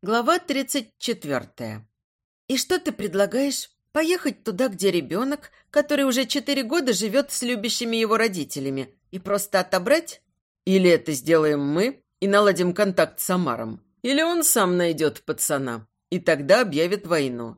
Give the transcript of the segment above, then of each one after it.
Глава 34. «И что ты предлагаешь? Поехать туда, где ребенок, который уже четыре года живет с любящими его родителями, и просто отобрать? Или это сделаем мы и наладим контакт с Амаром? Или он сам найдет пацана и тогда объявит войну?»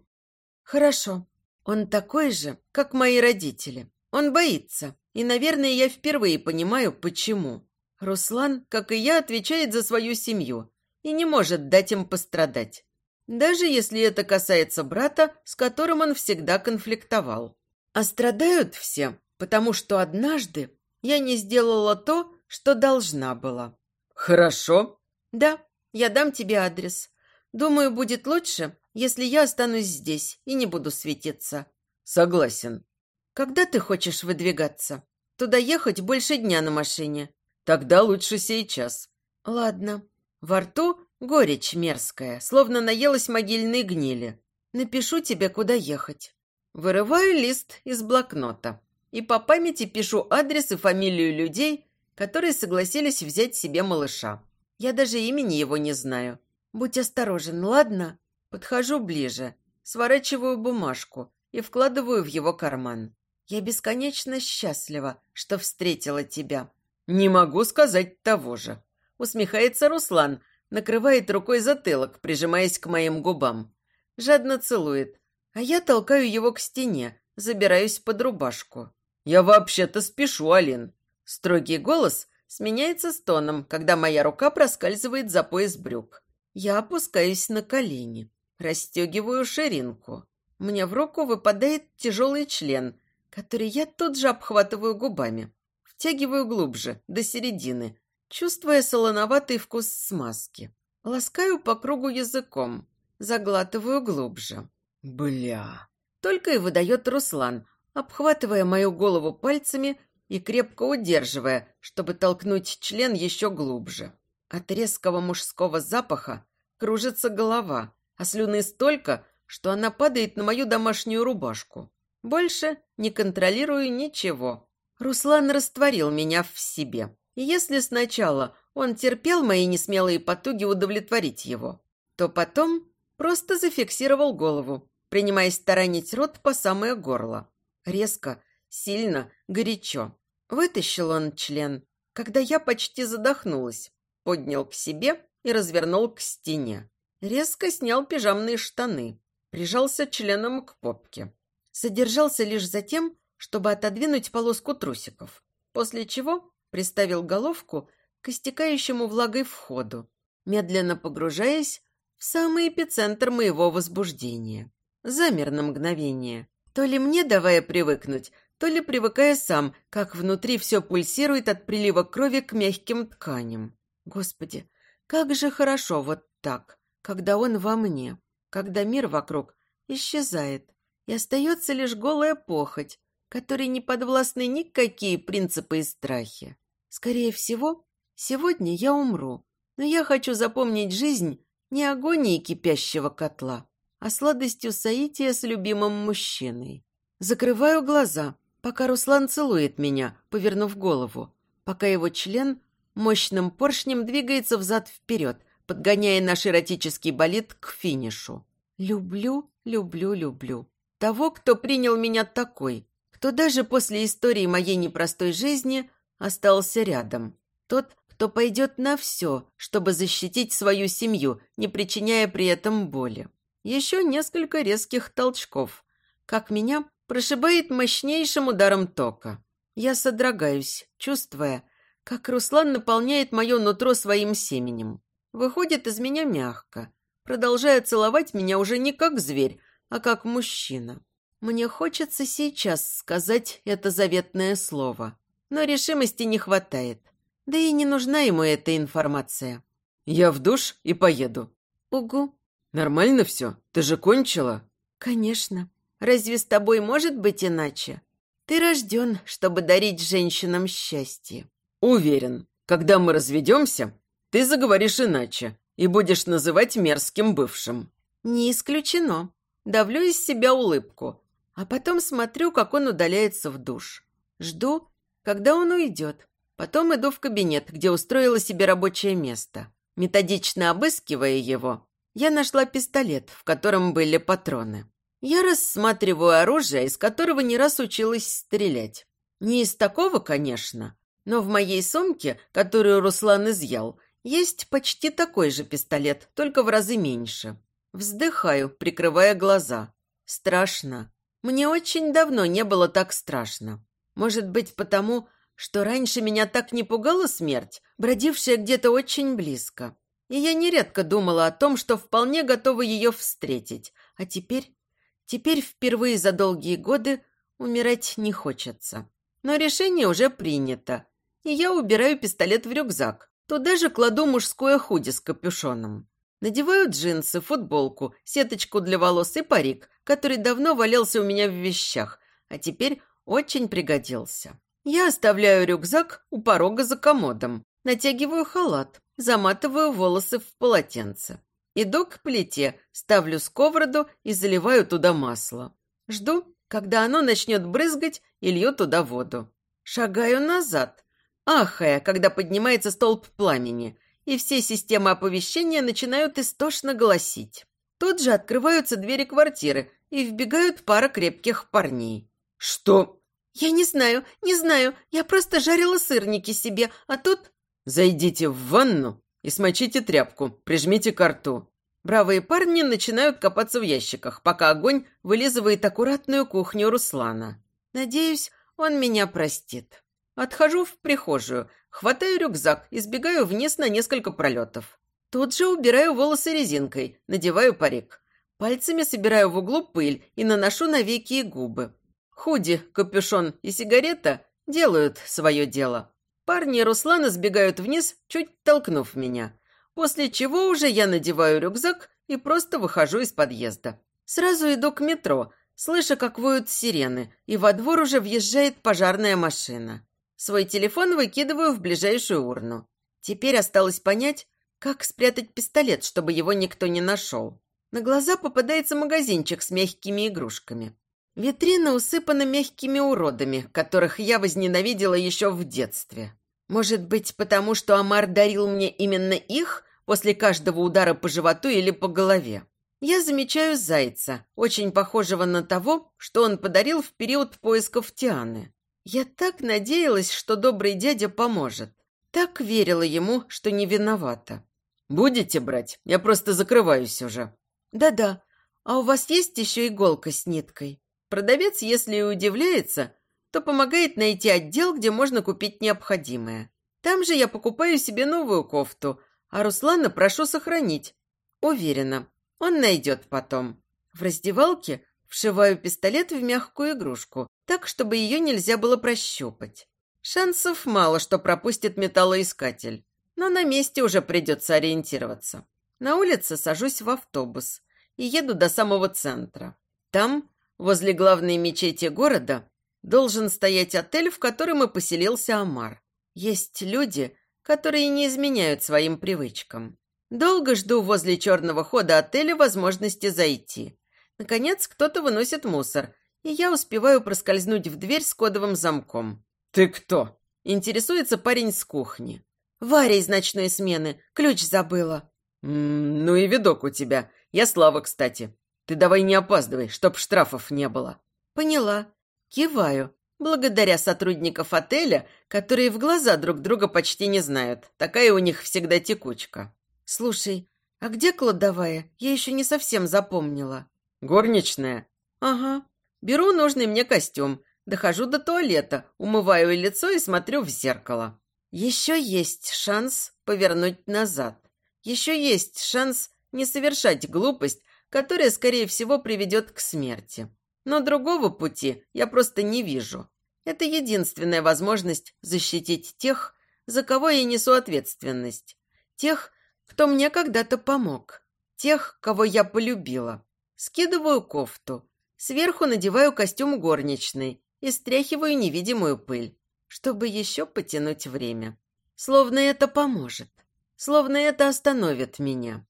«Хорошо. Он такой же, как мои родители. Он боится. И, наверное, я впервые понимаю, почему. Руслан, как и я, отвечает за свою семью» и не может дать им пострадать. Даже если это касается брата, с которым он всегда конфликтовал. А страдают все, потому что однажды я не сделала то, что должна была. «Хорошо». «Да, я дам тебе адрес. Думаю, будет лучше, если я останусь здесь и не буду светиться». «Согласен». «Когда ты хочешь выдвигаться? Туда ехать больше дня на машине». «Тогда лучше сейчас». «Ладно, во рту горечь мерзкая, словно наелась могильной гнили. Напишу тебе, куда ехать. Вырываю лист из блокнота и по памяти пишу адрес и фамилию людей, которые согласились взять себе малыша. Я даже имени его не знаю. Будь осторожен, ладно? Подхожу ближе, сворачиваю бумажку и вкладываю в его карман. Я бесконечно счастлива, что встретила тебя. Не могу сказать того же. Усмехается Руслан, накрывает рукой затылок, прижимаясь к моим губам. Жадно целует. А я толкаю его к стене, забираюсь под рубашку. «Я вообще-то спешу, Алин». Строгий голос сменяется стоном, когда моя рука проскальзывает за пояс брюк. Я опускаюсь на колени, расстегиваю ширинку. Мне в руку выпадает тяжелый член, который я тут же обхватываю губами. Втягиваю глубже, до середины, чувствуя солоноватый вкус смазки. Ласкаю по кругу языком, заглатываю глубже. Бля. Только и выдает Руслан, обхватывая мою голову пальцами и крепко удерживая, чтобы толкнуть член еще глубже. От резкого мужского запаха кружится голова, а слюны столько, что она падает на мою домашнюю рубашку. Больше не контролирую ничего. Руслан растворил меня в себе. И если сначала он терпел мои несмелые потуги удовлетворить его, то потом просто зафиксировал голову, принимаясь таранить рот по самое горло. Резко, сильно, горячо. Вытащил он член, когда я почти задохнулась, поднял к себе и развернул к стене. Резко снял пижамные штаны, прижался членом к попке. Содержался лишь за тем, чтобы отодвинуть полоску трусиков, после чего приставил головку к истекающему влагой входу, медленно погружаясь в самый эпицентр моего возбуждения. Замер на мгновение. То ли мне давая привыкнуть, то ли привыкая сам, как внутри все пульсирует от прилива крови к мягким тканям. Господи, как же хорошо вот так, когда он во мне, когда мир вокруг исчезает, и остается лишь голая похоть, которой не подвластны никакие принципы и страхи. Скорее всего, сегодня я умру, но я хочу запомнить жизнь не агонией кипящего котла, а сладостью соития с любимым мужчиной. Закрываю глаза, пока Руслан целует меня, повернув голову, пока его член мощным поршнем двигается взад-вперед, подгоняя наш эротический болид к финишу. Люблю, люблю, люблю. Того, кто принял меня такой, кто даже после истории моей непростой жизни – остался рядом. Тот, кто пойдет на все, чтобы защитить свою семью, не причиняя при этом боли. Еще несколько резких толчков. Как меня прошибает мощнейшим ударом тока. Я содрогаюсь, чувствуя, как Руслан наполняет мое нутро своим семенем. Выходит из меня мягко, продолжая целовать меня уже не как зверь, а как мужчина. Мне хочется сейчас сказать это заветное слово но решимости не хватает. Да и не нужна ему эта информация. «Я в душ и поеду». «Угу». «Нормально все? Ты же кончила?» «Конечно. Разве с тобой может быть иначе? Ты рожден, чтобы дарить женщинам счастье». «Уверен, когда мы разведемся, ты заговоришь иначе и будешь называть мерзким бывшим». «Не исключено. Давлю из себя улыбку, а потом смотрю, как он удаляется в душ. Жду, когда он уйдет. Потом иду в кабинет, где устроила себе рабочее место. Методично обыскивая его, я нашла пистолет, в котором были патроны. Я рассматриваю оружие, из которого не раз училась стрелять. Не из такого, конечно, но в моей сумке, которую Руслан изъял, есть почти такой же пистолет, только в разы меньше. Вздыхаю, прикрывая глаза. Страшно. Мне очень давно не было так страшно. Может быть, потому, что раньше меня так не пугала смерть, бродившая где-то очень близко. И я нередко думала о том, что вполне готова ее встретить. А теперь, теперь впервые за долгие годы умирать не хочется. Но решение уже принято, и я убираю пистолет в рюкзак. Туда же кладу мужское худи с капюшоном. Надеваю джинсы, футболку, сеточку для волос и парик, который давно валялся у меня в вещах, а теперь очень пригодился. Я оставляю рюкзак у порога за комодом, натягиваю халат, заматываю волосы в полотенце. Иду к плите, ставлю сковороду и заливаю туда масло. Жду, когда оно начнет брызгать и лью туда воду. Шагаю назад, ахая, когда поднимается столб пламени, и все системы оповещения начинают истошно голосить. Тут же открываются двери квартиры, и вбегают пара крепких парней. «Что?» «Я не знаю, не знаю. Я просто жарила сырники себе, а тут...» «Зайдите в ванну и смочите тряпку, прижмите к рту». Бравые парни начинают копаться в ящиках, пока огонь вылизывает аккуратную кухню Руслана. Надеюсь, он меня простит. Отхожу в прихожую, хватаю рюкзак и сбегаю вниз на несколько пролетов. Тут же убираю волосы резинкой, надеваю парик. Пальцами собираю в углу пыль и наношу на веки и губы. Худи, капюшон и сигарета делают свое дело. Парни Руслана сбегают вниз, чуть толкнув меня. После чего уже я надеваю рюкзак и просто выхожу из подъезда. Сразу иду к метро, слыша, как воют сирены, и во двор уже въезжает пожарная машина. Свой телефон выкидываю в ближайшую урну. Теперь осталось понять, как спрятать пистолет, чтобы его никто не нашел. На глаза попадается магазинчик с мягкими игрушками. Витрина усыпана мягкими уродами, которых я возненавидела еще в детстве. Может быть, потому что Амар дарил мне именно их после каждого удара по животу или по голове. Я замечаю зайца, очень похожего на того, что он подарил в период поисков Тианы. Я так надеялась, что добрый дядя поможет. Так верила ему, что не виновата. «Будете брать? Я просто закрываюсь уже». «Да-да. А у вас есть еще иголка с ниткой?» Продавец, если и удивляется, то помогает найти отдел, где можно купить необходимое. Там же я покупаю себе новую кофту, а Руслана прошу сохранить. Уверена, он найдет потом. В раздевалке вшиваю пистолет в мягкую игрушку, так, чтобы ее нельзя было прощупать. Шансов мало, что пропустит металлоискатель, но на месте уже придется ориентироваться. На улице сажусь в автобус и еду до самого центра. Там Возле главной мечети города должен стоять отель, в котором и поселился Амар. Есть люди, которые не изменяют своим привычкам. Долго жду возле черного хода отеля возможности зайти. Наконец, кто-то выносит мусор, и я успеваю проскользнуть в дверь с кодовым замком. «Ты кто?» – интересуется парень с кухни. «Варя из ночной смены. Ключ забыла». М -м, «Ну и видок у тебя. Я Слава, кстати. Ты давай не опаздывай, чтоб штрафов не было». «Поняла. Киваю. Благодаря сотрудников отеля, которые в глаза друг друга почти не знают. Такая у них всегда текучка. Слушай, а где кладовая? Я еще не совсем запомнила». «Горничная?» «Ага. Беру нужный мне костюм. Дохожу до туалета, умываю лицо и смотрю в зеркало. Еще есть шанс повернуть назад. Еще есть шанс не совершать глупость, которая, скорее всего, приведет к смерти. Но другого пути я просто не вижу. Это единственная возможность защитить тех, за кого я несу ответственность. Тех, кто мне когда-то помог. Тех, кого я полюбила. Скидываю кофту. Сверху надеваю костюм горничной и стряхиваю невидимую пыль, чтобы еще потянуть время. Словно это поможет. Словно это остановит меня.